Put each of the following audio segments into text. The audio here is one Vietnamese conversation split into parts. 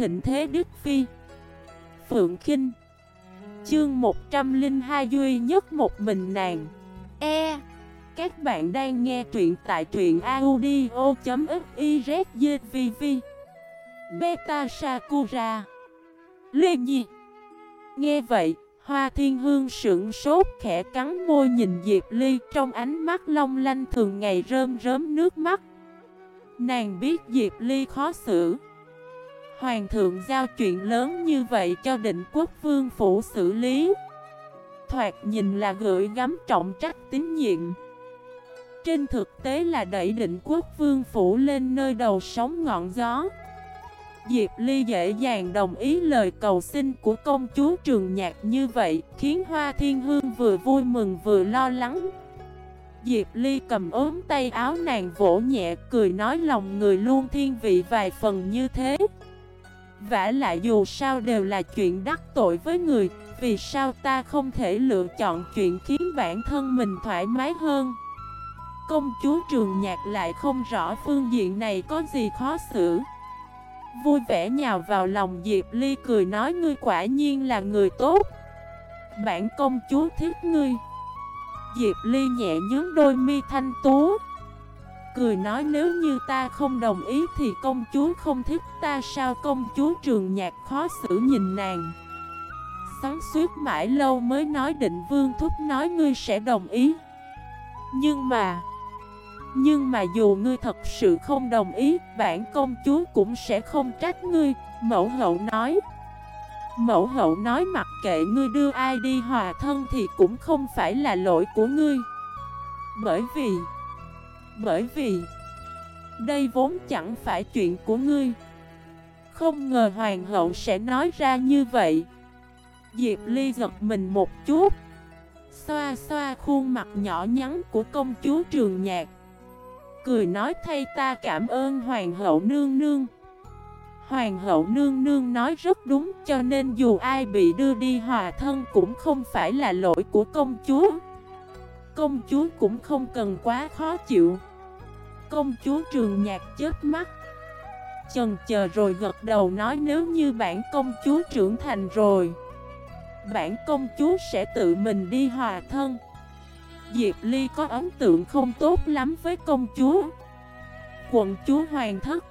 thịnh thế Đức Phi. Phượng Kinh. Chương 102 duy nhất một mình nàng. E. Các bạn đang nghe truyện tại truyện audio.xyzvv Beta Sakura. Lê Nhi. Nghe vậy, Hoa Thiên Hương sững sốt khẽ cắn môi nhìn Diệp Ly trong ánh mắt long lanh thường ngày rơm rớm nước mắt. Nàng biết Diệp Ly khó xử. Hoàng thượng giao chuyện lớn như vậy cho định quốc vương phủ xử lý. Thoạt nhìn là gửi gắm trọng trách tín nhiệm. Trên thực tế là đẩy định quốc vương phủ lên nơi đầu sóng ngọn gió. Diệp Ly dễ dàng đồng ý lời cầu xin của công chúa Trường Nhạc như vậy, Khiến Hoa Thiên Hương vừa vui mừng vừa lo lắng. Diệp Ly cầm ốm tay áo nàng vỗ nhẹ, cười nói lòng người luôn thiên vị vài phần như thế vả lại dù sao đều là chuyện đắc tội với người, Vì sao ta không thể lựa chọn chuyện khiến bản thân mình thoải mái hơn? Công chúa Trường Nhạc lại không rõ phương diện này có gì khó xử. Vui vẻ nhào vào lòng Diệp Ly cười nói, ngươi quả nhiên là người tốt. Bản công chúa thích ngươi. Diệp Ly nhẹ nhướng đôi mi thanh tú. Cười nói nếu như ta không đồng ý thì công chúa không thích ta sao? Công chúa trường nhạc khó xử nhìn nàng. Xoắn suốt mãi lâu mới nói định vương thúc nói ngươi sẽ đồng ý. Nhưng mà Nhưng mà dù ngươi thật sự không đồng ý, Bản công chúa cũng sẽ không trách ngươi, Mẫu hậu nói. Mẫu hậu nói mặc kệ ngươi đưa ai đi hòa thân thì cũng không phải là lỗi của ngươi. Bởi vì bởi vì Đây vốn chẳng phải chuyện của ngươi. Không ngờ hoàng hậu sẽ nói ra như vậy. Diệp Ly giật mình một chút, Xoa xoa khuôn mặt nhỏ nhắn của công chúa Trường Nhạc, Cười nói thay ta cảm ơn hoàng hậu nương nương. Hoàng hậu nương nương nói rất đúng, cho nên dù ai bị đưa đi hòa thân cũng không phải là lỗi của công chúa. Công chúa cũng không cần quá khó chịu. Công chúa trường nhạc chết mắt. Chần chờ rồi gật đầu nói nếu như bản công chúa trưởng thành rồi, Bản công chúa sẽ tự mình đi hòa thân. Diệp Ly có ấn tượng không tốt lắm với công chúa. Quận chúa hoàng thất.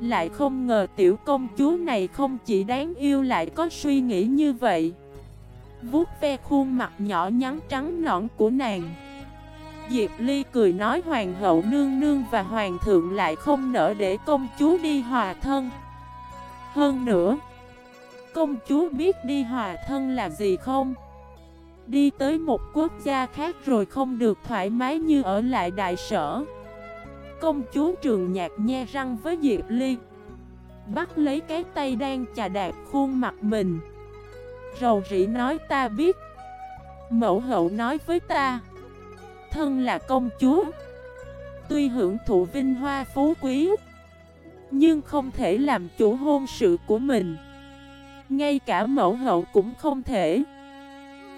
Lại không ngờ tiểu công chúa này không chỉ đáng yêu lại có suy nghĩ như vậy. Vuốt ve khuôn mặt nhỏ nhắn trắng nõn của nàng. Diệp Ly cười nói hoàng hậu nương nương và hoàng thượng lại không nỡ để công chúa đi hòa thân. Hơn nữa, Công chúa biết đi hòa thân là gì không? Đi tới một quốc gia khác rồi không được thoải mái như ở lại đại sở. Công chúa trường nhạc nhe răng với Diệp Ly, Bắt lấy cái tay đang chà đạp khuôn mặt mình. Rầu rĩ nói, ta biết. Mẫu hậu nói với ta Thân là công chúa Tuy hưởng thụ vinh hoa phú quý Nhưng không thể làm chủ hôn sự của mình Ngay cả mẫu hậu cũng không thể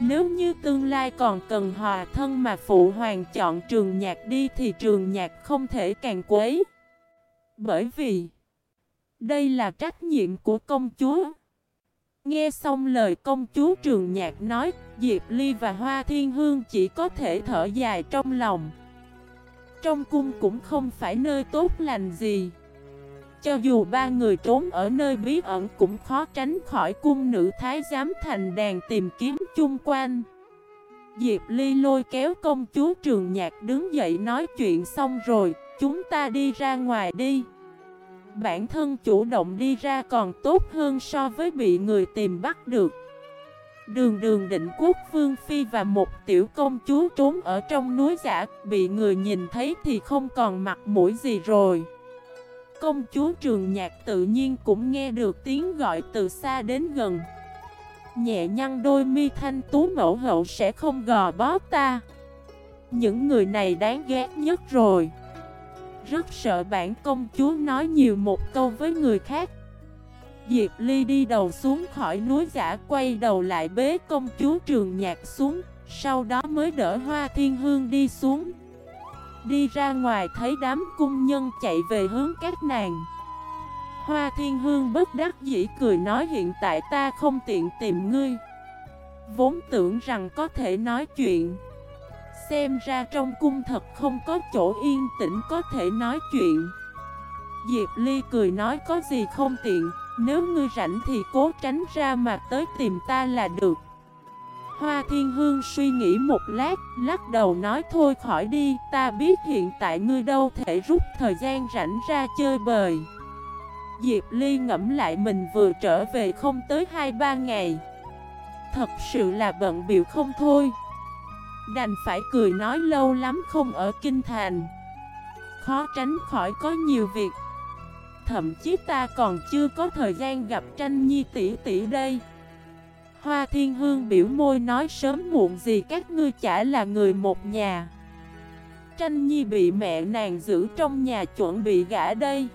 nếu như tương lai còn cần hòa thân mà phụ hoàng chọn trường nhạc đi thì trường nhạc không thể càng quấy. Bởi vì đây là trách nhiệm của công chúa. Nghe xong lời công chúa trường nhạc nói, Diệp Ly và Hoa Thiên Hương chỉ có thể thở dài trong lòng. Trong cung cũng không phải nơi tốt lành gì. Cho dù ba người trốn ở nơi bí ẩn cũng khó tránh khỏi cung nữ thái giám thành đàn tìm kiếm chung quanh Diệp Ly lôi kéo công chúa trường nhạc đứng dậy nói chuyện xong rồi, Chúng ta đi ra ngoài đi Bản thân chủ động đi ra còn tốt hơn so với bị người tìm bắt được Đường đường định quốc vương phi và một tiểu công chúa trốn ở trong núi giả, Bị người nhìn thấy thì không còn mặt mũi gì rồi. Công chúa trường nhạc tự nhiên cũng nghe được tiếng gọi từ xa đến gần. Nhẹ nhăn đôi mi thanh tú mẫu hậu sẽ không gò bó ta. Những người này đáng ghét nhất rồi. Rất sợ bản công chúa nói nhiều một câu với người khác Diệp Ly đi đầu xuống khỏi núi giả quay đầu lại bế công chúa trường nhạc xuống, Sau đó mới đỡ hoa thiên hương đi xuống. Đi ra ngoài thấy đám cung nhân chạy về hướng các nàng. Hoa Thiên Hương bất đắc dĩ cười nói, hiện tại ta không tiện tìm ngươi. Vốn tưởng rằng có thể nói chuyện. Xem ra trong cung thật không có chỗ yên tĩnh có thể nói chuyện. Diệp Ly cười nói, có gì không tiện? Nếu ngươi rảnh thì cố tránh ra mà tới tìm ta là được. Hoa Thiên Hương suy nghĩ một lát, Lắc đầu nói, thôi khỏi đi, Ta biết hiện tại ngươi đâu thể rút thời gian rảnh ra chơi bời. Diệp Ly ngẫm lại mình vừa trở về không tới 2-3 ngày. Thật sự là bận biểu không thôi. Đành phải cười nói, lâu lắm không ở Kinh Thành. Khó tránh khỏi có nhiều việc Thậm chí ta còn chưa có thời gian gặp tranh nhi tỷ tỷ đây. Hoa Thiên Hương biểu môi nói sớm muộn gì các ngươi chả là người một nhà. Tranh nhi bị mẹ nàng giữ trong nhà chuẩn bị gã đây.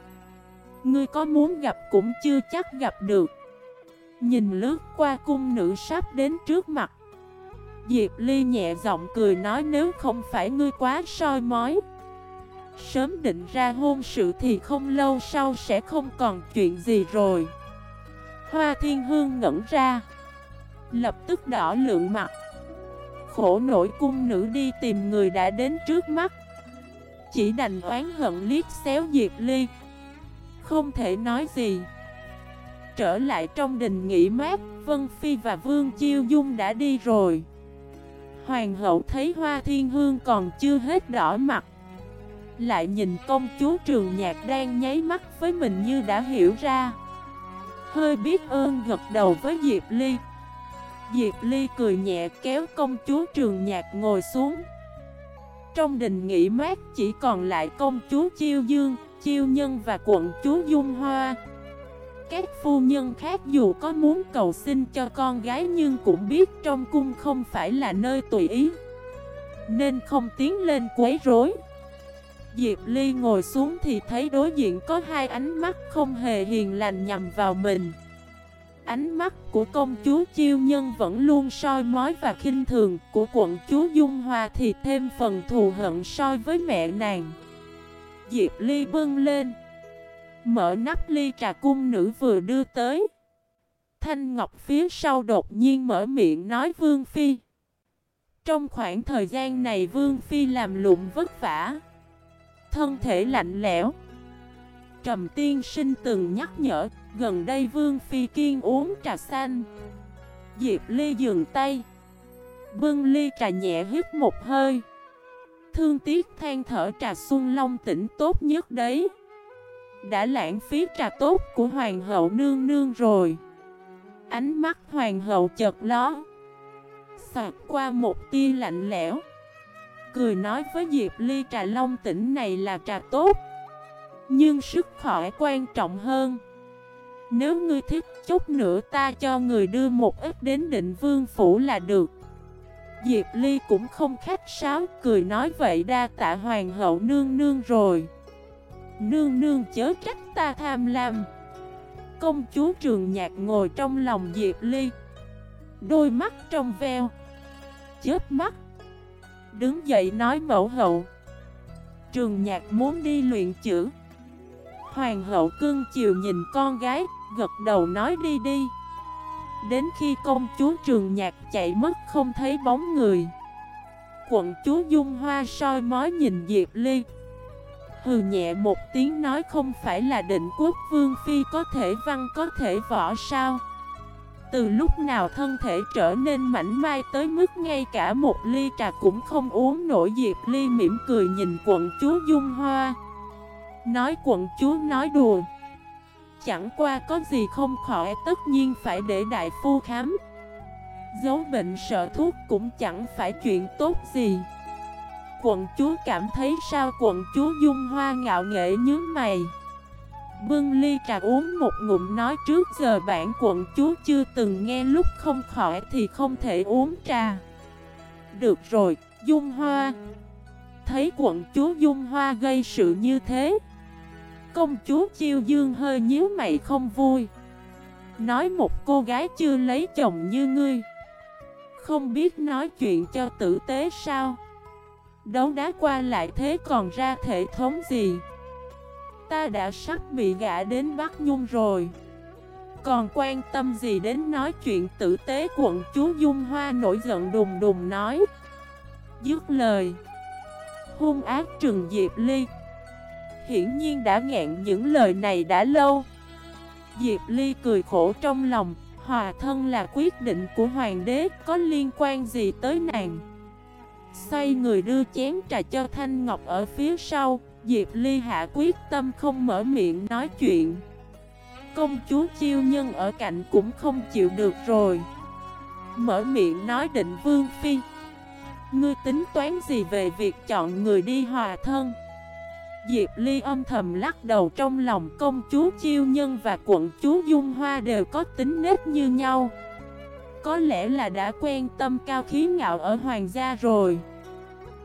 Ngươi có muốn gặp cũng chưa chắc gặp được. Nhìn lướt qua cung nữ sắp đến trước mặt. Diệp Ly nhẹ giọng cười nói nếu không phải ngươi quá soi mói Sớm định ra hôn sự thì không lâu sau sẽ không còn chuyện gì rồi. Hoa Thiên Hương ngẩn ra, Lập tức đỏ lượng mặt. Khổ nổi cung nữ đi tìm người đã đến trước mắt. Chỉ đành oán hận liếc xéo Diệp Ly. Không thể nói gì. Trở lại trong đình nghỉ mát, Vân Phi và Vương Chiêu Dung đã đi rồi. Hoàng hậu thấy Hoa Thiên Hương còn chưa hết đỏ mặt lại nhìn công chúa Trường Nhạc đang nháy mắt với mình như đã hiểu ra. Hơi biết ơn gật đầu với Diệp Ly. Diệp Ly cười nhẹ kéo công chúa Trường Nhạc ngồi xuống. Trong đình nghỉ mát chỉ còn lại công chúa Chiêu Dương, Chiêu Nhân và quận chúa Dung Hoa. Các phu nhân khác dù có muốn cầu xin cho con gái nhưng cũng biết trong cung không phải là nơi tùy ý Nên không tiến lên quấy rối. Diệp Ly ngồi xuống thì thấy đối diện có hai ánh mắt không hề hiền lành nhằm vào mình Ánh mắt của công chúa Chiêu Nhân vẫn luôn soi mói và khinh thường, Của quận chúa Dung Hoa thì thêm phần thù hận soi với mẹ nàng Diệp Ly bưng lên, Mở nắp ly trà cung nữ vừa đưa tới. Thanh Ngọc phía sau đột nhiên mở miệng nói Vương Phi. Trong khoảng thời gian này Vương Phi làm lụng vất vả. Thân thể lạnh lẽo. Trầm tiên sinh từng nhắc nhở, gần đây Vương Phi kiên uống trà xanh. Diệp Ly dừng tay. Bưng ly trà nhẹ hít một hơi. Thương tiếc than thở trà xuân long tỉnh tốt nhất đấy. Đã lãng phí trà tốt của hoàng hậu nương nương rồi Ánh mắt hoàng hậu chợt ló Xoạt qua một tia lạnh lẽo Cười nói với Diệp Ly trà long tỉnh này là trà tốt, Nhưng sức khỏe quan trọng hơn. Nếu ngươi thích chút nữa ta cho người đưa một ít đến định vương phủ là được. Diệp Ly cũng không khách sáo, cười nói vậy đa tạ hoàng hậu nương nương rồi. Nương nương chớ trách ta tham lam. Công chúa trường nhạc ngồi trong lòng Diệp Ly, Đôi mắt trong veo, Chớp mắt. Đứng dậy nói mẫu hậu. Trường nhạc muốn đi luyện chữ. Hoàng hậu cưng chiều nhìn con gái, Gật đầu nói đi đi. Đến khi công chúa trường nhạc chạy mất không thấy bóng người. Quận chúa Dung Hoa soi mói nhìn Diệp Ly. Hừ nhẹ một tiếng nói không phải là định quốc vương phi có thể văn có thể võ sao? Từ lúc nào thân thể trở nên mảnh mai tới mức ngay cả một ly trà cũng không uống nổi. Diệp Ly mỉm cười nhìn quận chúa Dung Hoa. Nói quận chúa nói đùa, Chẳng qua có gì không khỏi, tất nhiên phải để đại phu khám. Giấu bệnh sợ thuốc cũng chẳng phải chuyện tốt gì. Quận chúa cảm thấy sao? Quận chúa dung hoa ngạo nghệ nhớ mày. Bưng ly trà uống một ngụm nói trước giờ bản quận chúa chưa từng nghe lúc không khỏi thì không thể uống trà. Được rồi, Dung Hoa. Thấy quận chúa Dung Hoa gây sự như thế Công chúa Chiêu Dương hơi nhíu mày không vui. Nói một cô gái chưa lấy chồng như ngươi Không biết nói chuyện cho tử tế sao? Đấu đá qua lại thế còn ra thể thống gì? Ta đã sắp bị gã đến Bắc Nhung rồi. Còn quan tâm gì đến nói chuyện tử tế quận chúa Dung Hoa nổi giận đùng đùng nói. Dứt lời. Hung ác trừng Diệp Ly. Hiển nhiên đã ngẹn những lời này đã lâu. Diệp Ly cười khổ trong lòng, Hòa thân là quyết định của hoàng đế, Có liên quan gì tới nàng? Xoay người đưa chén trà cho Thanh Ngọc ở phía sau. Diệp Ly hạ quyết tâm không mở miệng nói chuyện. Công chúa chiêu nhân ở cạnh cũng không chịu được rồi. Mở miệng nói định vương phi. Ngươi tính toán gì về việc chọn người đi hòa thân? Diệp Ly âm thầm lắc đầu trong lòng công chúa Chiêu Nhân và quận chúa Dung Hoa đều có tính nết như nhau. Có lẽ là đã quen tâm cao khí ngạo ở hoàng gia rồi.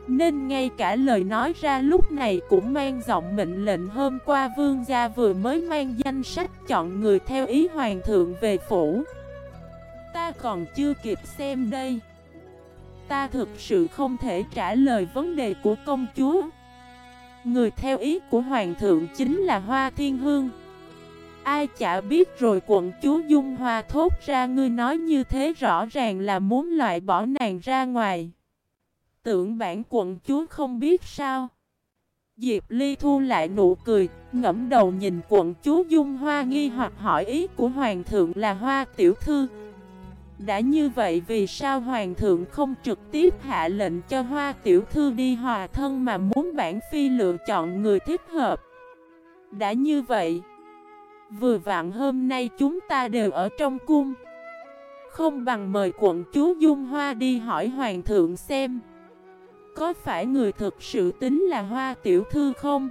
Nên ngay cả lời nói ra lúc này cũng mang giọng mệnh lệnh hôm qua vương gia vừa mới mang danh sách chọn người theo ý hoàng thượng về phủ. Ta còn chưa kịp xem đây. Ta thực sự không thể trả lời vấn đề của công chúa. Người theo ý của Hoàng thượng chính là Hoa Thiên Hương. Ai chả biết rồi quận chúa Dung Hoa thốt ra ngươi nói như thế rõ ràng là muốn loại bỏ nàng ra ngoài. Tưởng bản quận chúa không biết sao Diệp Ly thu lại nụ cười, ngẫm đầu nhìn quận chúa Dung Hoa nghi hoặc hỏi ý của Hoàng thượng là Hoa Tiểu Thư đã như vậy vì sao Hoàng thượng không trực tiếp hạ lệnh cho Hoa Tiểu Thư đi hòa thân mà muốn bản phi lựa chọn người thích hợp? Đã như vậy, vừa vặn hôm nay chúng ta đều ở trong cung. Không bằng mời quận chúa Dung Hoa đi hỏi Hoàng thượng xem. Có phải người thực sự tính là Hoa Tiểu Thư không?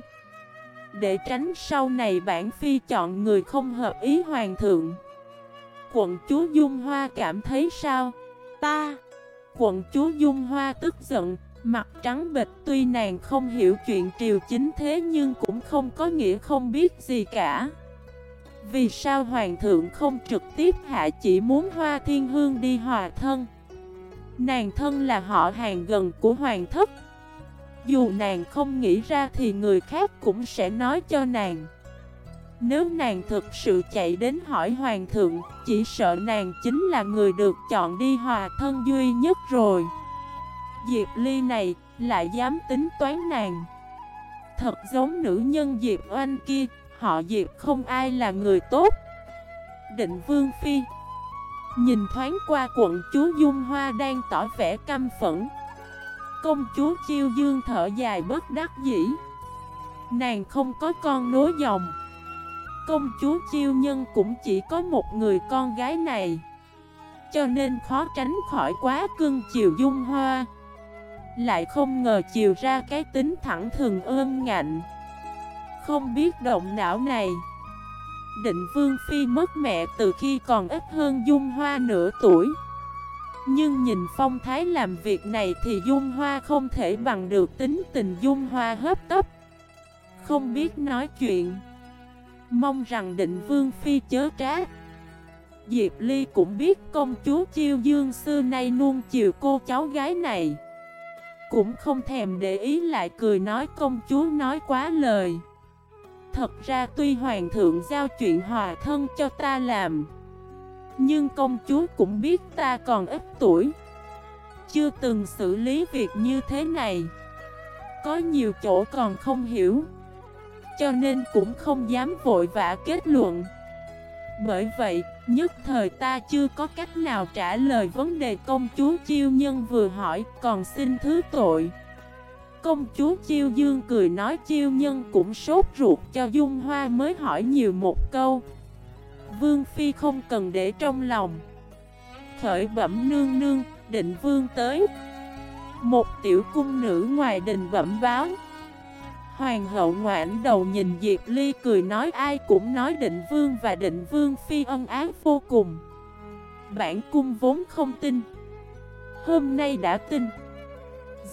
Để tránh sau này bản phi chọn người không hợp ý Hoàng thượng quận chúa Dung Hoa cảm thấy sao? Ta! Quận chúa Dung Hoa tức giận, mặt trắng bệch tuy nàng không hiểu chuyện triều chính thế nhưng cũng không có nghĩa không biết gì cả. Vì sao hoàng thượng không trực tiếp hạ chỉ muốn Hoa Thiên Hương đi hòa thân? Nàng thân là họ hàng gần của hoàng thất. Dù nàng không nghĩ ra thì người khác cũng sẽ nói cho nàng. Nếu nàng thực sự chạy đến hỏi hoàng thượng, chỉ sợ nàng chính là người được chọn đi hòa thân duy nhất rồi. Diệp Ly này, lại dám tính toán nàng. Thật giống nữ nhân Diệp Oanh kia, họ Diệp không ai là người tốt. Định Vương Phi Nhìn thoáng qua quận chúa Dung Hoa đang tỏ vẻ căm phẫn. Công chúa Chiêu Dương thở dài bất đắc dĩ. Nàng không có con nối dòng. Công chúa chiêu nhân cũng chỉ có một người con gái này. Cho nên khó tránh khỏi quá cưng chiều dung hoa. Lại không ngờ chiều ra cái tính thẳng thường ơn ngạnh. Không biết động não này. Định Vương Phi mất mẹ từ khi còn ít hơn Dung Hoa nửa tuổi. Nhưng nhìn phong thái làm việc này thì Dung Hoa không thể bằng được tính tình Dung Hoa hấp tấp. Không biết nói chuyện. Mong rằng định vương phi chớ trá. Diệp Ly cũng biết công chúa Chiêu Dương xưa nay nuông chiều cô cháu gái này. Cũng không thèm để ý lại cười nói công chúa nói quá lời. Thật ra tuy hoàng thượng giao chuyện hòa thân cho ta làm Nhưng công chúa cũng biết ta còn ít tuổi. Chưa từng xử lý việc như thế này Có nhiều chỗ còn không hiểu cho nên cũng không dám vội vã kết luận. Bởi vậy, nhất thời ta chưa có cách nào trả lời vấn đề công chúa Chiêu Nhân vừa hỏi Còn xin thứ tội. Công chúa Chiêu Dương cười nói Chiêu Nhân cũng sốt ruột cho Dung Hoa mới hỏi nhiều một câu. Vương Phi không cần để trong lòng. Khởi bẩm nương nương, định vương tới. Một tiểu cung nữ ngoài đình bẩm báo. Hoàng hậu ngoãn đầu nhìn Diệp Ly cười nói ai cũng nói định vương và định vương phi ân ái vô cùng. Bản cung vốn không tin. Hôm nay đã tin.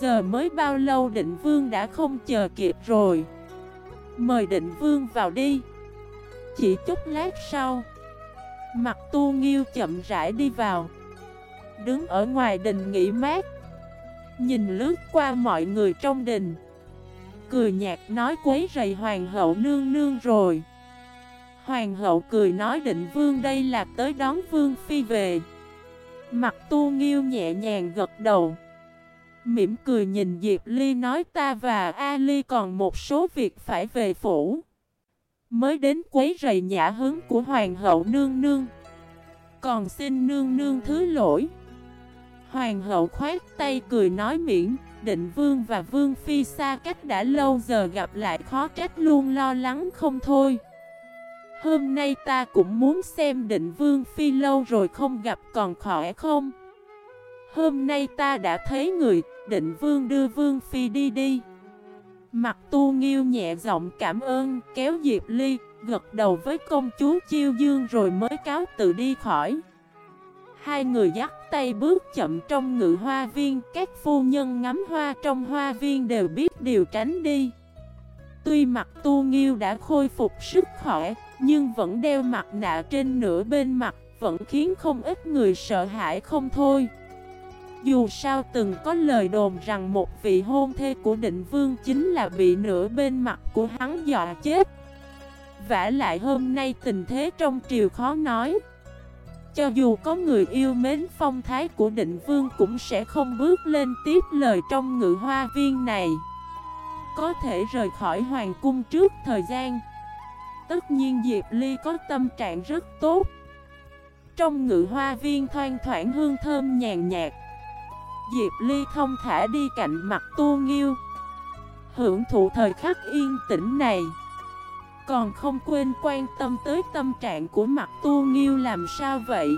Giờ mới bao lâu định vương đã không chờ kịp rồi? Mời định vương vào đi. Chỉ chút lát sau, Mặt tu nghiêu chậm rãi đi vào. Đứng ở ngoài đình nghỉ mát. Nhìn lướt qua mọi người trong đình. Cười nhạt nói quấy rầy hoàng hậu nương nương rồi. Hoàng hậu cười nói định vương đây là tới đón vương phi về. Mặt tu nghiêu nhẹ nhàng gật đầu. Mỉm cười nhìn Diệp Ly nói ta và Ali còn một số việc phải về phủ. Mới đến quấy rầy nhã hướng của hoàng hậu nương nương. Còn xin nương nương thứ lỗi. Hoàng hậu khoát tay cười nói miễn, Định vương và vương phi xa cách đã lâu giờ gặp lại khó trách luôn lo lắng không thôi. Hôm nay ta cũng muốn xem định vương phi lâu rồi không gặp còn khỏe không? Hôm nay ta đã thấy người định vương đưa vương phi đi đi. Mặt tu nghiêu nhẹ giọng cảm ơn, kéo Diệp Ly, Gật đầu với công chúa Chiêu Dương rồi mới cáo tự đi khỏi. Hai người dắt tay bước chậm trong ngự hoa viên, Các phu nhân ngắm hoa trong hoa viên đều biết điều tránh đi. Tuy mặt tu nghiêu đã khôi phục sức khỏe, Nhưng vẫn đeo mặt nạ trên nửa bên mặt, Vẫn khiến không ít người sợ hãi không thôi. Dù sao từng có lời đồn rằng một vị hôn thê của định vương chính là bị nửa bên mặt của hắn dọa chết. Vả lại hôm nay tình thế trong triều khó nói. Cho dù có người yêu mến phong thái của định vương cũng sẽ không bước lên tiếp lời trong ngự hoa viên này. Có thể rời khỏi hoàng cung trước thời gian. Tất nhiên Diệp Ly có tâm trạng rất tốt. Trong ngự hoa viên thoang thoảng hương thơm nhàn nhạt. Diệp Ly thông thả đi cạnh mặt tu nghiêu. Hưởng thụ thời khắc yên tĩnh này. Còn không quên quan tâm tới tâm trạng của mặt tu nghiêu làm sao vậy?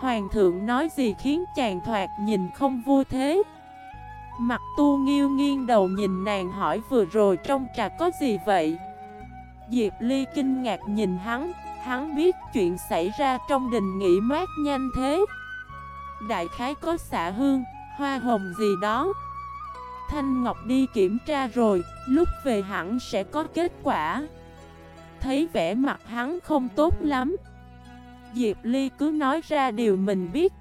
Hoàng thượng nói gì khiến chàng thoạt nhìn không vui thế? Mặt tu nghiêu nghiêng đầu nhìn nàng hỏi vừa rồi trong trà có gì vậy? Diệp Ly kinh ngạc nhìn hắn Hắn biết chuyện xảy ra trong đình nghỉ mát nhanh thế. Đại khái có xạ hương, hoa hồng gì đó. Thanh Ngọc đi kiểm tra rồi, lúc về hẳn sẽ có kết quả. Thấy vẻ mặt hắn không tốt lắm. Diệp Ly cứ nói ra điều mình biết.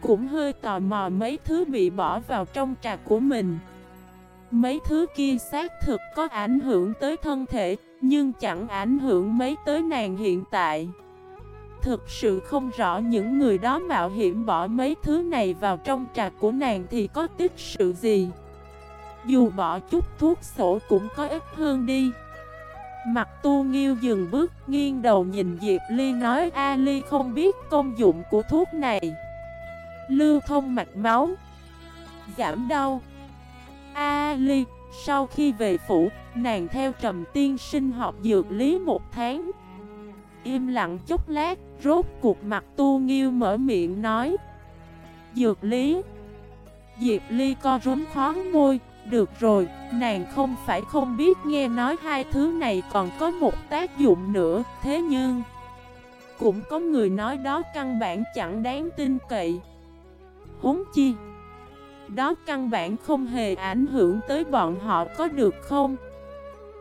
Cũng hơi tò mò mấy thứ bị bỏ vào trong trà của mình. Mấy thứ kia xác thực có ảnh hưởng tới thân thể Nhưng chẳng ảnh hưởng mấy tới nàng hiện tại. Thực sự không rõ những người đó mạo hiểm bỏ mấy thứ này vào trong trà của nàng thì có tích sự gì. Dù bỏ chút thuốc sổ cũng có ít hơn đi. Mặt tu nghiêu dừng bước, nghiêng đầu nhìn Diệp Ly nói, A Ly không biết công dụng của thuốc này. Lưu thông mạch máu. Giảm đau. A Ly, sau khi về phủ, nàng theo trầm tiên sinh học dược lý một tháng Im lặng chút lát rốt cuộc mặt tu nghiêu mở miệng nói. Dược lý. Diệp Ly co rúm khó môi được rồi, nàng không phải không biết nghe nói hai thứ này còn có một tác dụng nữa, thế nhưng Cũng có người nói đó căn bản chẳng đáng tin cậy. Huống chi Đó căn bản không hề ảnh hưởng tới bọn họ có được không?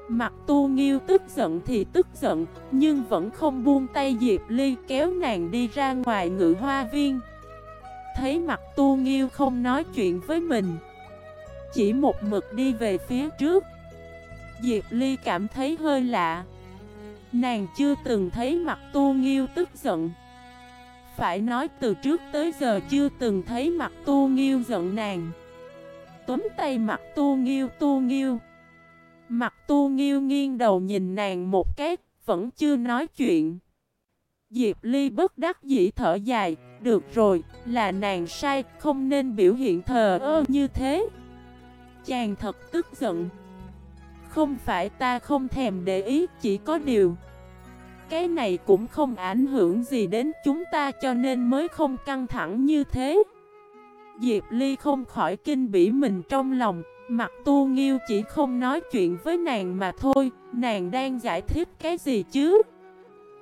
Mặt tu nghiêu tức giận thì tức giận, Nhưng vẫn không buông tay Diệp Ly kéo nàng đi ra ngoài ngự hoa viên. Thấy mặt tu nghiêu không nói chuyện với mình, chỉ một mực đi về phía trước. Diệp Ly cảm thấy hơi lạ. Nàng chưa từng thấy mặt tu nghiêu tức giận. Phải nói từ trước tới giờ chưa từng thấy mặt tu nghiêu giận nàng. Tóm tay mặt tu nghiêu tu nghiêu. Mặt tu nghiêu nghiêng đầu nhìn nàng một cái Vẫn chưa nói chuyện. Diệp Ly bất đắc dĩ thở dài Được rồi, là nàng sai Không nên biểu hiện thờ ơ như thế. Chàng thật tức giận. Không phải ta không thèm để ý Chỉ có điều Cái này cũng không ảnh hưởng gì đến chúng ta Cho nên mới không căng thẳng như thế. Diệp Ly không khỏi kinh bỉ mình trong lòng Mặt tu nghiêu chỉ không nói chuyện với nàng mà thôi Nàng đang giải thích cái gì chứ?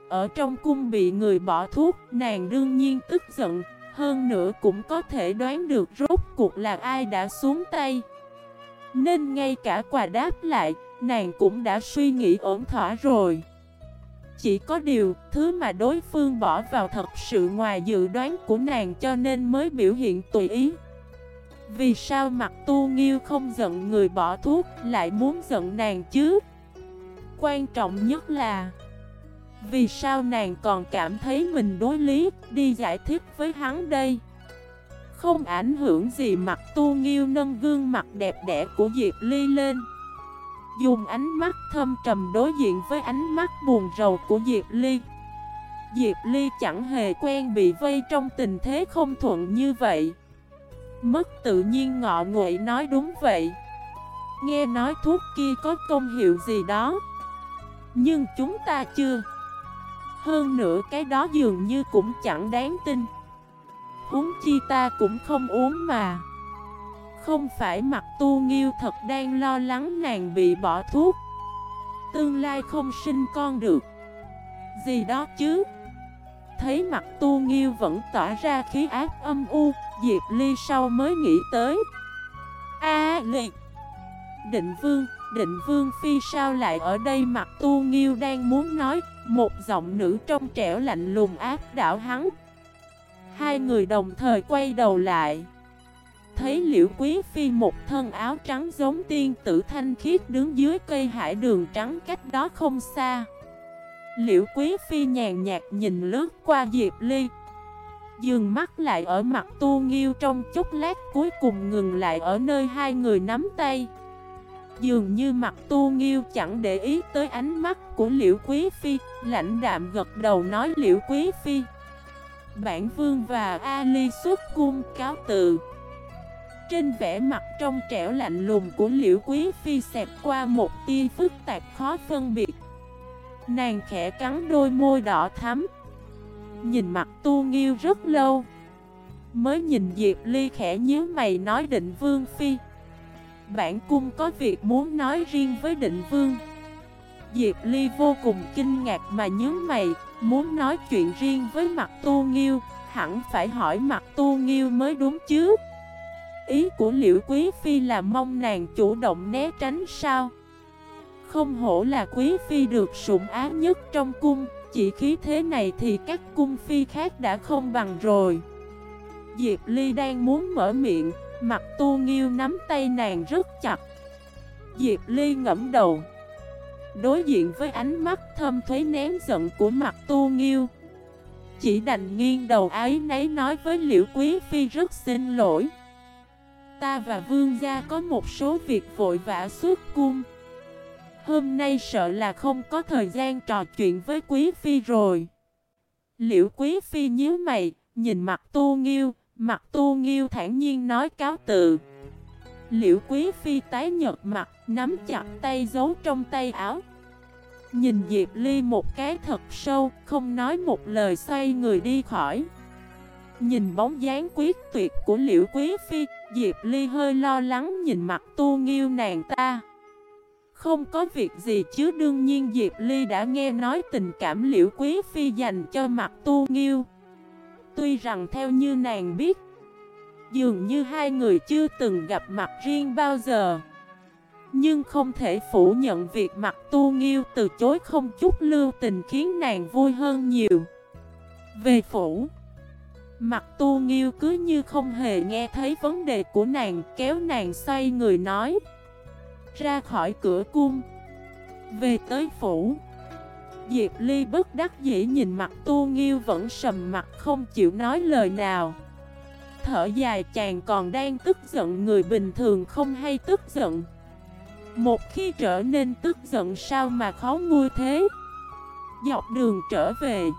Ở trong cung bị người bỏ thuốc Nàng đương nhiên tức giận Hơn nữa cũng có thể đoán được rốt cuộc là ai đã xuống tay. Nên ngay cả quà đáp lại, nàng cũng đã suy nghĩ ổn thỏa rồi. Chỉ có điều, thứ mà đối phương bỏ vào thật sự ngoài dự đoán của nàng cho nên mới biểu hiện tùy ý. Vì sao mặt tu nghiêu không giận người bỏ thuốc, Lại muốn giận nàng chứ? Quan trọng nhất là, Vì sao nàng còn cảm thấy mình đối lý, Đi giải thích với hắn đây? Không ảnh hưởng gì mặt tu nghiêu nâng gương mặt đẹp đẽ của Diệp Ly lên. Dùng ánh mắt thâm trầm đối diện với ánh mắt buồn rầu của Diệp Ly. Diệp Ly chẳng hề quen bị vây trong tình thế không thuận như vậy. Mất tự nhiên ngọ nguậy nói đúng vậy. Nghe nói thuốc kia có công hiệu gì đó. Nhưng chúng ta chưa. Hơn nữa cái đó dường như cũng chẳng đáng tin. Uống chi ta cũng không uống mà. Không phải mặt tu nghiêu thật đang lo lắng nàng bị bỏ thuốc. Tương lai không sinh con được. Gì đó chứ? Thấy mặt tu nghiêu vẫn tỏa ra khí ác âm u. Diệp Ly sau mới nghĩ tới. A liệt. Định vương, định vương phi sao lại ở đây mặt tu nghiêu đang muốn nói Một giọng nữ trong trẻo lạnh lùng ác đảo hắn. Hai người đồng thời quay đầu lại. Thấy liễu quý phi một thân áo trắng giống tiên tử thanh khiết đứng dưới cây hải đường trắng cách đó không xa. Liễu quý phi nhàn nhạt nhìn lướt qua Diệp Ly. Dừng mắt lại ở mặt tu nghiêu trong chốc lát cuối cùng ngừng lại ở nơi hai người nắm tay. Dường như mặt tu nghiêu chẳng để ý tới ánh mắt của Liễu Quý Phi, Lãnh đạm gật đầu nói, Liễu Quý Phi, Bản Vương và Ali xuất cung cáo tự Trên vẻ mặt trong trẻo lạnh lùng của Liễu Quý Phi xẹp qua một tia phức tạp khó phân biệt. Nàng khẽ cắn đôi môi đỏ thắm Nhìn mặt tu nghiêu rất lâu. Mới nhìn Diệp Ly khẽ nhíu mày nói định vương phi. Bản cung có việc muốn nói riêng với định vương. Diệp Ly vô cùng kinh ngạc mà nhớ mày, Muốn nói chuyện riêng với mặt tu nghiêu, Hẳn phải hỏi mặt tu nghiêu mới đúng chứ? Ý của liễu quý phi là mong nàng chủ động né tránh sao? Không hổ là quý phi được sủng ái nhất trong cung chỉ khí thế này thì các cung phi khác đã không bằng rồi. Diệp Ly đang muốn mở miệng, Mặt tu nghiêu nắm tay nàng rất chặt. Diệp Ly ngẫm đầu. Đối diện với ánh mắt thâm thuế nén giận của mặt tu nghiêu, Chỉ đành nghiêng đầu ái nấy nói với Liễu Quý Phi rất xin lỗi. Ta và Vương gia có một số việc vội vã suốt cung. Hôm nay sợ là không có thời gian trò chuyện với Quý Phi rồi. Liễu Quý Phi nhíu mày, nhìn mặt tu nghiêu, mặt tu nghiêu thản nhiên nói cáo tự. Liễu Quý Phi tái nhợt mặt, nắm chặt tay giấu trong tay áo. Nhìn Diệp Ly một cái thật sâu, không nói một lời xoay người đi khỏi. Nhìn bóng dáng quyết tuyệt của Liễu Quý Phi, Diệp Ly hơi lo lắng nhìn mặt tu nghiêu nàng ta. Không có việc gì chứ, đương nhiên Diệp Ly đã nghe nói tình cảm liễu quý phi dành cho mặt tu nghiêu. Tuy rằng theo như nàng biết, Dường như hai người chưa từng gặp mặt riêng bao giờ. Nhưng không thể phủ nhận việc mặt tu nghiêu từ chối không chút lưu tình khiến nàng vui hơn nhiều. Về phủ, Mặt tu nghiêu cứ như không hề nghe thấy vấn đề của nàng, kéo nàng xoay người nói ra khỏi cửa cung. Về tới phủ, Diệp Ly bất đắc dĩ nhìn mặt tu nghiêu vẫn sầm mặt không chịu nói lời nào. Thở dài chàng còn đang tức giận người bình thường không hay tức giận. Một khi trở nên tức giận sao mà khó nguôi thế? Dọc đường trở về,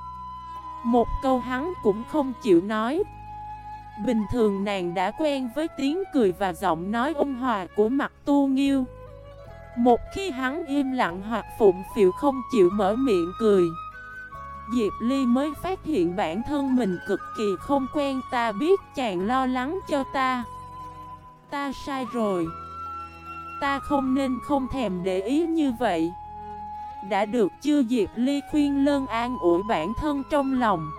Một câu hắn cũng không chịu nói. Bình thường nàng đã quen với tiếng cười và giọng nói ôn hòa của mặt tu nghiêu một khi hắn im lặng hoặc phụng phịu không chịu mở miệng cười, Diệp Ly mới phát hiện bản thân mình cực kỳ không quen ta, biết chàng lo lắng cho ta. Ta sai rồi. Ta không nên không thèm để ý như vậy. Đã được chưa? Diệp Ly khuyên lơn an ủi bản thân trong lòng.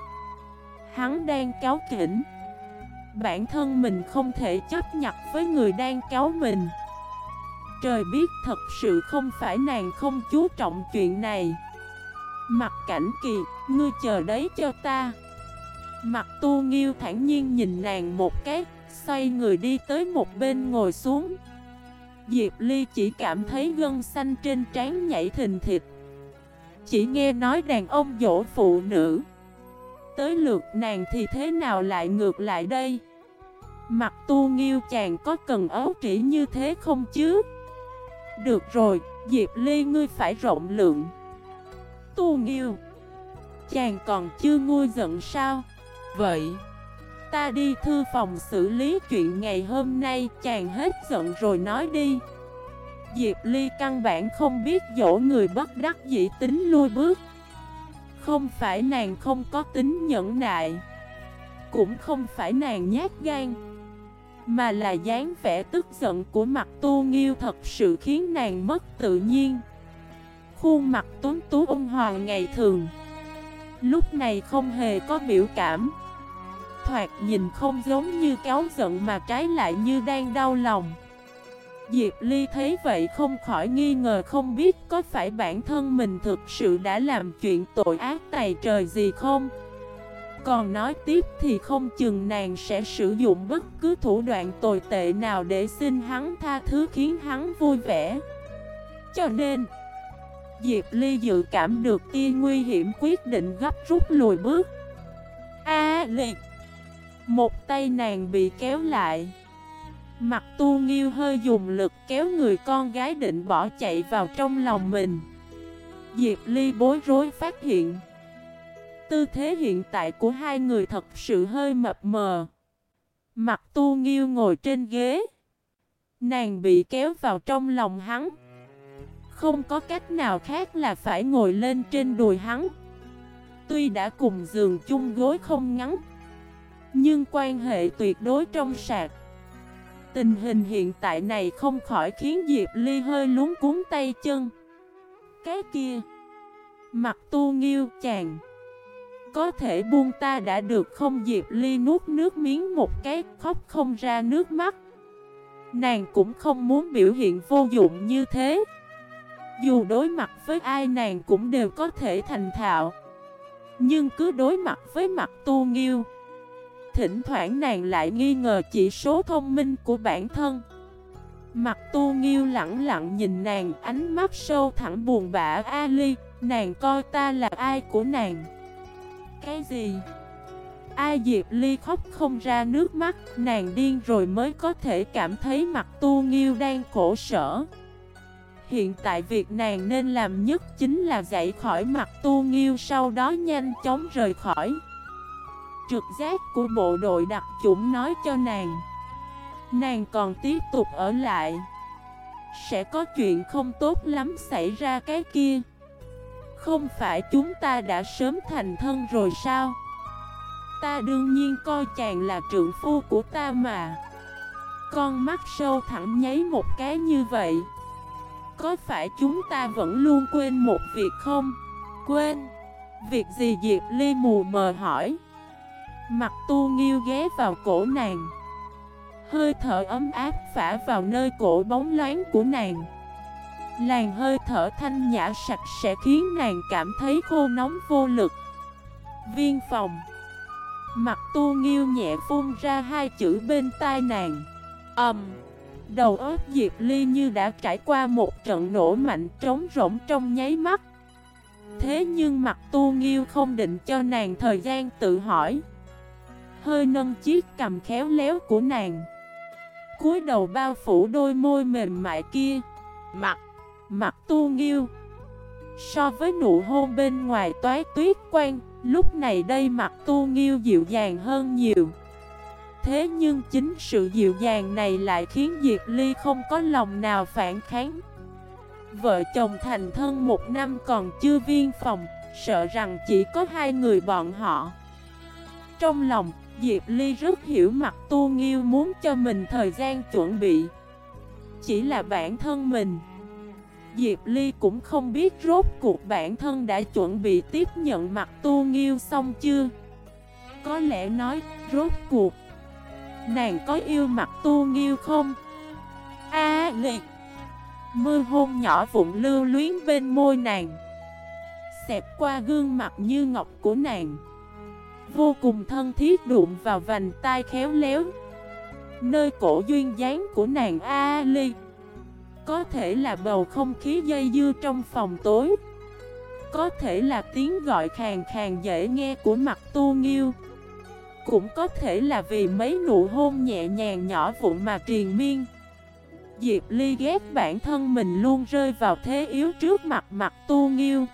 Hắn đang cáo kỉnh. Bản thân mình không thể chấp nhặt với người đang cáo mình. Trời biết thật sự không phải nàng không chú trọng chuyện này. Mặt cảnh kỳ, ngươi chờ đấy cho ta. Mặt tu nghiêu thản nhiên nhìn nàng một cái Xoay người đi tới một bên ngồi xuống. Diệp Ly chỉ cảm thấy gân xanh trên trán nhảy thình thịt Chỉ nghe nói đàn ông dỗ phụ nữ. Tới lượt nàng thì thế nào lại ngược lại đây? Mặt tu nghiêu chàng có cần ấu trĩ như thế không chứ? Được rồi, Diệp Ly ngươi phải rộng lượng. Tu nghiêu. Chàng còn chưa nguôi giận sao? Vậy Ta đi thư phòng xử lý chuyện ngày hôm nay Chàng hết giận rồi nói đi. Diệp Ly căn bản không biết dỗ người bất đắc dĩ tính lui bước. Không phải nàng không có tính nhẫn nại Cũng không phải nàng nhát gan. Mà là dáng vẻ tức giận của mặt tu nghiêu thật sự khiến nàng mất tự nhiên. Khuôn mặt tuấn tú ôn hòa ngày thường. Lúc này không hề có biểu cảm. Thoạt nhìn không giống như kéo giận mà trái lại như đang đau lòng. Diệp Ly thấy vậy không khỏi nghi ngờ không biết có phải bản thân mình thực sự đã làm chuyện tội ác tày trời gì không. Còn nói tiếp thì không chừng nàng sẽ sử dụng bất cứ thủ đoạn tồi tệ nào để xin hắn tha thứ khiến hắn vui vẻ. Cho nên, Diệp Ly dự cảm được tia nguy hiểm quyết định gấp rút lùi bước. A liệt Một tay nàng bị kéo lại. Mặt tu nghiêu hơi dùng lực kéo người con gái định bỏ chạy vào trong lòng mình. Diệp Ly bối rối phát hiện Tư thế hiện tại của hai người thật sự hơi mập mờ. Mặt tu nghiêu ngồi trên ghế. Nàng bị kéo vào trong lòng hắn. Không có cách nào khác là phải ngồi lên trên đùi hắn. Tuy đã cùng giường chung gối không ngắn, Nhưng quan hệ tuyệt đối trong sạc Tình hình hiện tại này không khỏi khiến Diệp Ly hơi lúng cuốn tay chân. Cái kia, Mặt tu nghiêu chàng. Có thể buông ta đã được không? Diệp Ly nuốt nước miếng một cái, khóc không ra nước mắt. Nàng cũng không muốn biểu hiện vô dụng như thế. Dù đối mặt với ai, nàng cũng đều có thể thành thạo. Nhưng cứ đối mặt với mặt tu nghiêu, Thỉnh thoảng nàng lại nghi ngờ chỉ số thông minh của bản thân. Mặt tu nghiêu lặng lặng nhìn nàng, Ánh mắt sâu thẳng buồn bã Ali Nàng coi ta là ai của nàng? Cái gì? Ai Diệp Ly khóc không ra nước mắt, Nàng điên rồi mới có thể cảm thấy mặt tu nghiêu đang khổ sở. Hiện tại việc nàng nên làm nhất chính là dậy khỏi mặt tu nghiêu Sau đó nhanh chóng rời khỏi. Trực giác của bộ đội đặc chủng nói cho nàng. Nàng còn tiếp tục ở lại. Sẽ có chuyện không tốt lắm xảy ra cái kia. Không phải chúng ta đã sớm thành thân rồi sao? Ta đương nhiên coi chàng là trượng phu của ta mà. Con mắt sâu thẳng nháy một cái như vậy. Có phải chúng ta vẫn luôn quên một việc không? Quên. Việc gì Diệp Ly mù mờ hỏi. Mặt tu nghiêu ghé vào cổ nàng. Hơi thở ấm áp phả vào nơi cổ bóng loáng của nàng. Làn hơi thở thanh nhã sạch sẽ khiến nàng cảm thấy khô nóng vô lực. Viên phòng. Mặt tu nghiêu nhẹ phun ra hai chữ bên tai nàng. Ẩm Đầu óc Diệp Ly như đã trải qua một trận nổ mạnh trống rỗng trong nháy mắt. Thế nhưng mặt tu nghiêu không định cho nàng thời gian tự hỏi. Hơi nâng chiếc cầm khéo léo của nàng. Cúi đầu bao phủ đôi môi mềm mại kia. Mặt Mặt tu nghiêu. So với nụ hôn bên ngoài toái tuyết quan Lúc này đây mặt tu nghiêu dịu dàng hơn nhiều. Thế nhưng chính sự dịu dàng này lại khiến Diệp Ly không có lòng nào phản kháng. Vợ chồng thành thân một năm còn chưa viên phòng, Sợ rằng chỉ có hai người bọn họ. Trong lòng, Diệp Ly rất hiểu mặt tu nghiêu muốn cho mình thời gian chuẩn bị. Chỉ là bản thân mình Diệp Ly cũng không biết rốt cuộc bản thân đã chuẩn bị tiếp nhận mặt tu nghiêu xong chưa. Có lẽ nói, rốt cuộc, Nàng có yêu mặt tu nghiêu không? A liệt Mưa hôn nhỏ vụn lưu luyến bên môi nàng. Xẹp qua gương mặt như ngọc của nàng. Vô cùng thân thiết đụng vào vành tai khéo léo. Nơi cổ duyên dáng của nàng Ali có thể là bầu không khí dây dưa trong phòng tối. Có thể là tiếng gọi khàn khàn dễ nghe của mặt tu nghiêu. Cũng có thể là vì mấy nụ hôn nhẹ nhàng nhỏ vụn mà triền miên. Diệp Ly ghét bản thân mình luôn rơi vào thế yếu trước mặt mặt tu nghiêu.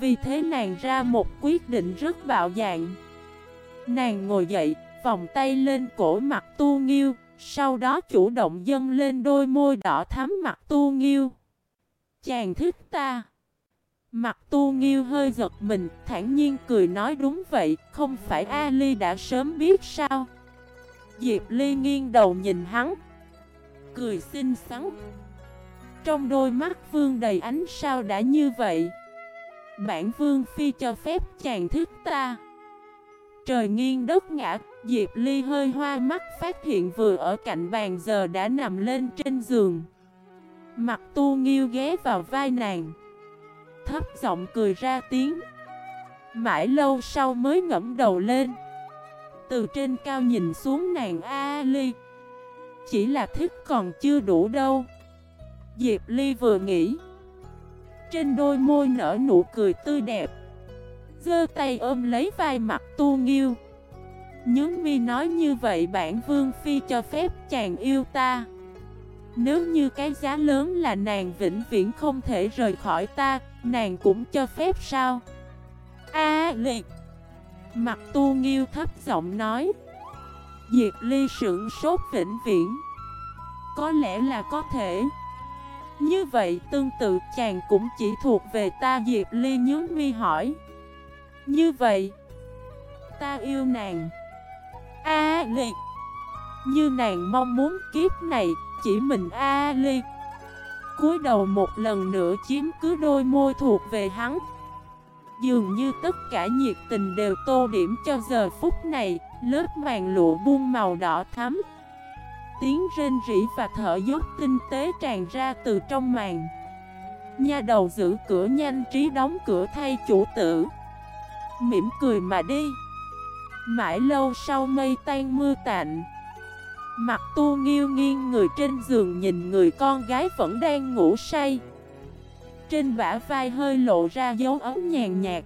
Vì thế nàng ra một quyết định rất bạo dạn. Nàng ngồi dậy, vòng tay lên cổ mặt tu nghiêu. Sau đó chủ động dâng lên đôi môi đỏ thắm mặt tu nghiêu. Chàng thích ta. Mặt tu nghiêu hơi giật mình, thản nhiên cười nói đúng vậy, không phải Ali đã sớm biết sao? Diệp Ly nghiêng đầu nhìn hắn. Cười xinh xắn. Trong đôi mắt vương đầy ánh sao đã như vậy. Bản vương phi cho phép chàng thích ta. Trời nghiêng đất ngã Diệp Ly hơi hoa mắt phát hiện vừa ở cạnh bàn giờ đã nằm lên trên giường. Mặt tu nghiêu ghé vào vai nàng. Thấp giọng cười ra tiếng. Mãi lâu sau mới ngẫm đầu lên. Từ trên cao nhìn xuống nàng A Ly. Chỉ là thích còn chưa đủ đâu. Diệp Ly vừa nghĩ. Trên đôi môi nở nụ cười tươi đẹp. Giơ tay ôm lấy vai mặt tu nghiêu. Nhướng mi nói như vậy bản vương phi cho phép chàng yêu ta. Nếu như cái giá lớn là nàng vĩnh viễn không thể rời khỏi ta, Nàng cũng cho phép sao? A liệt. Mặt tu nghiêu thấp giọng nói. Diệp Ly sững sốt vĩnh viễn. Có lẽ là có thể. Như vậy tương tự chàng cũng chỉ thuộc về ta Diệp Ly nhớ mi hỏi. Như vậy, Ta yêu nàng. A Liệt Như nàng mong muốn kiếp này, Chỉ mình A Liệt cúi đầu một lần nữa chiếm cứ đôi môi thuộc về hắn. Dường như tất cả nhiệt tình đều tô điểm cho giờ phút này, Lớp màn lụa buông màu đỏ thắm. Tiếng rên rỉ và thở dốc tinh tế tràn ra từ trong màn. Nha đầu giữ cửa nhanh trí đóng cửa thay chủ tử. Mỉm cười mà đi. Mãi lâu sau mây tan mưa tạnh. Mặt tu nghiêu nghiêng người trên giường nhìn người con gái vẫn đang ngủ say. Trên bả vai hơi lộ ra dấu ấm nhàn nhạt.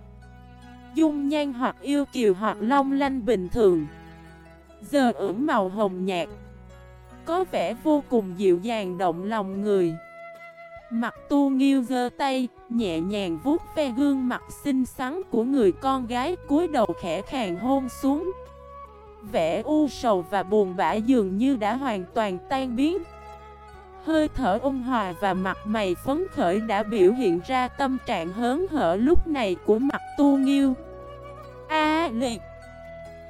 Dung nhan hoặc yêu kiều hoặc long lanh bình thường. Giờ ửng màu hồng nhạt. Có vẻ vô cùng dịu dàng động lòng người. Mặt tu nghiêu giơ tay, Nhẹ nhàng vuốt ve gương mặt xinh xắn của người con gái cúi đầu khẽ khàng hôn xuống. Vẻ u sầu và buồn bã dường như đã hoàn toàn tan biến. Hơi thở ôn hòa và mặt mày phấn khởi đã biểu hiện ra tâm trạng hớn hở lúc này của mặt tu nghiêu. A liệt!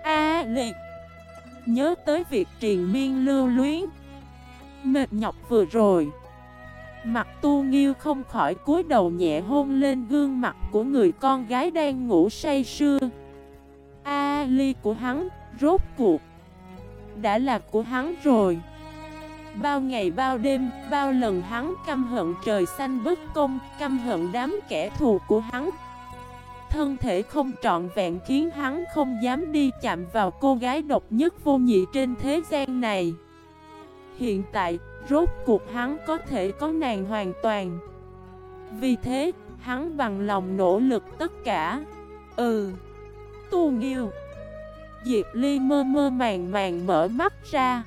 A liệt! Nhớ tới việc triền miên lưu luyến. Mệt nhọc vừa rồi. Mặt tu nghiêu không khỏi cúi đầu nhẹ hôn lên gương mặt của người con gái đang ngủ say sưa A ly của hắn, rốt cuộc Đã là của hắn rồi Bao ngày bao đêm, bao lần hắn căm hận trời xanh bất công, căm hận đám kẻ thù của hắn. Thân thể không trọn vẹn khiến hắn không dám đi chạm vào cô gái độc nhất vô nhị trên thế gian này. Hiện tại, rốt cuộc hắn có thể có nàng hoàn toàn. Vì thế, hắn bằng lòng nỗ lực tất cả. Ừ, tu nghiêu. Diệp Ly mơ mơ màng màng mở mắt ra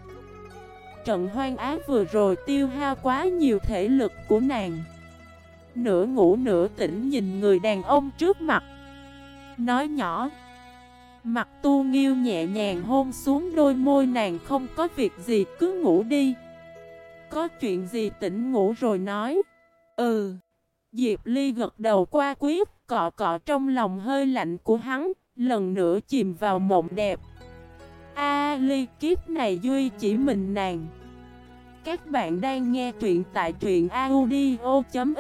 trận hoang á vừa rồi tiêu hao quá nhiều thể lực của nàng Nửa ngủ nửa tỉnh nhìn người đàn ông trước mặt Nói nhỏ Mặt tu nghiêu nhẹ nhàng hôn xuống đôi môi nàng không có việc gì cứ ngủ đi có chuyện gì tỉnh ngủ rồi nói? Ừ. Diệp Ly gật đầu qua quyết, Cọ cọ trong lòng hơi lạnh của hắn, Lần nữa chìm vào mộng đẹp. A ly, kiếp này duy chỉ mình nàng. Các bạn đang nghe truyện tại truyện audio.fif